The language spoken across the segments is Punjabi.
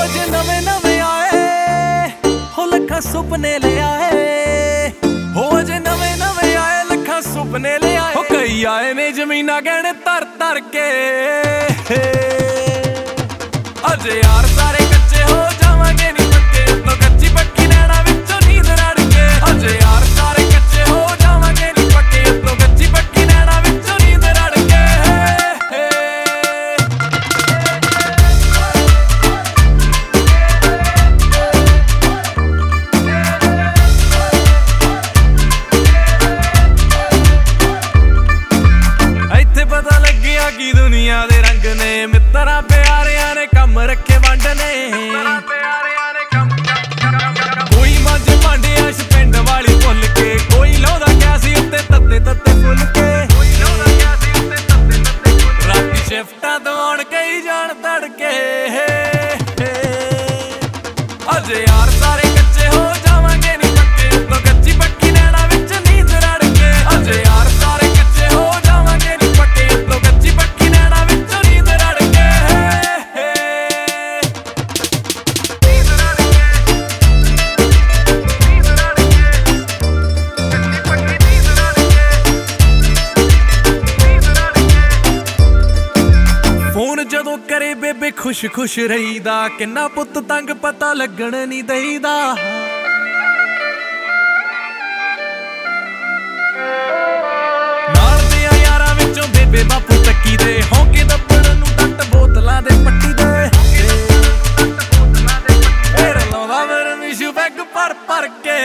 ਕੁਝ ਨਵੇਂ ਨਵੇਂ ਆਏ ਹੋ ਲੱਖਾਂ ਸੁਪਨੇ ਲਿਆਏ। ਹੋ ਜੇ ਨਵੇਂ ਨਵੇਂ ਆਏ ਲੱਖਾਂ ਸੁਪਨੇ ਲਿਆਏ। ਹੋ ਕਈ ਆਏ ਨੇ ਜ਼ਮੀਨਾਂ ਗਹਿਣੇ ਤਰ ਤਰ ਕੇ। ਅਜੇ ਯਾਰ ਸਾਰੇ ਕੀ ਦੁਨੀਆ ਦੇ ਰੰਗ ਨੇ? ਮਿੱਤਰਾਂ ਪਿਆਰਿਆਂ ਨੇ ਕੰਮ ਰੱਖੇ ਵੰਡ ਨੇ। ਕੋਈ ਮੰਜ ਭਾਂਡਿਆ ਸ਼ ਪਿੰਡ ਵਾਲੀ ਭੁੱਲ ਕੇ ਕੋਈ ਲਾਉਂਦਾ ਗਿਆ ਸੀ ਉੱਤੇ ਤੱਤੇ ਤੱਤੇ ਫੁੱਲ ਕੇ। ਰਾਤੀ ਸ਼ਿਫਟਾਂ ਤੋਂ ਆਉਣ ਕਈ ਜਾਣ ਤੜਕੇ। ਕਰੇ ਬੇਬੇ ਖੁਸ਼ ਖੁਸ਼ ਰਹੀਦਾ। ਕਿੰਨਾ ਪੁੱਤ ਤੰਗ ਪਤਾ ਲੱਗਣ ਨਹੀਂ ਦਈਦਾ। ਨਾਲ ਦੇ ਯਾਰਾਂ ਵਿੱਚੋਂ ਬੇਬੇ ਬਾਪੂ ਤੱਕੀ ਦੇ। ਹੌਂਕੇ ਦੱਬਣ ਨੂੰ ਟੱਟ ਬੋਤਲਾਂ ਦੇ ਪੱਟੀ ਦੇ। ਫੇਰ ਲਾਉਂਦਾ ਮੇਰੇ ਮਿਸ਼ੂ ਬੈਗ ਭਰ ਭਰ ਕੇ।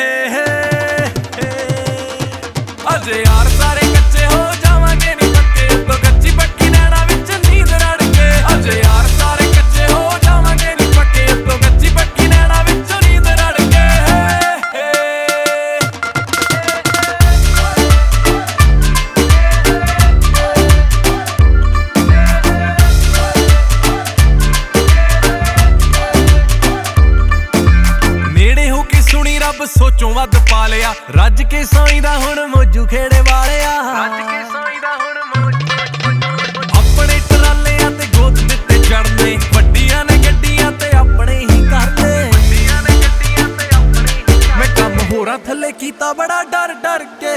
ਅਜੇ ਯਾਰ ਸਾਰੇ ਰੱਬ ਸੋਚੋਂ ਵੱਧ ਪਾ ਲਿਆ। ਰੱਜ ਕੇ ਸੌਂਦਾ ਹੁਣ ਮੋਜੂ ਖੇੜੇ ਵਾਲਿਆ। ਰੱਜ ਕੇ ਸੌਂਦਾ ਹੁਣ ਆਪਣੇ ਟਰਾਲਿਆਂ ਤੇ ਗੋਦ ਦਿੱਤੇ ਚੜਨੇ ਵੱਡੀਆਂ ਨੇ ਗੱਡੀਆਂ ਤੇ ਆਪਣੇ ਹੀ ਕਰਨੇ। ਵੱਡੀਆਂ ਨੇ ਗੱਡੀਆਂ ਤੇ ਆਪਣੇ ਹੀ ਮੈਂ ਕੰਮ ਹੋਰਾਂ ਥੱਲੇ ਕੀਤਾ ਬੜਾ ਡਰ ਡਰ ਕੇ।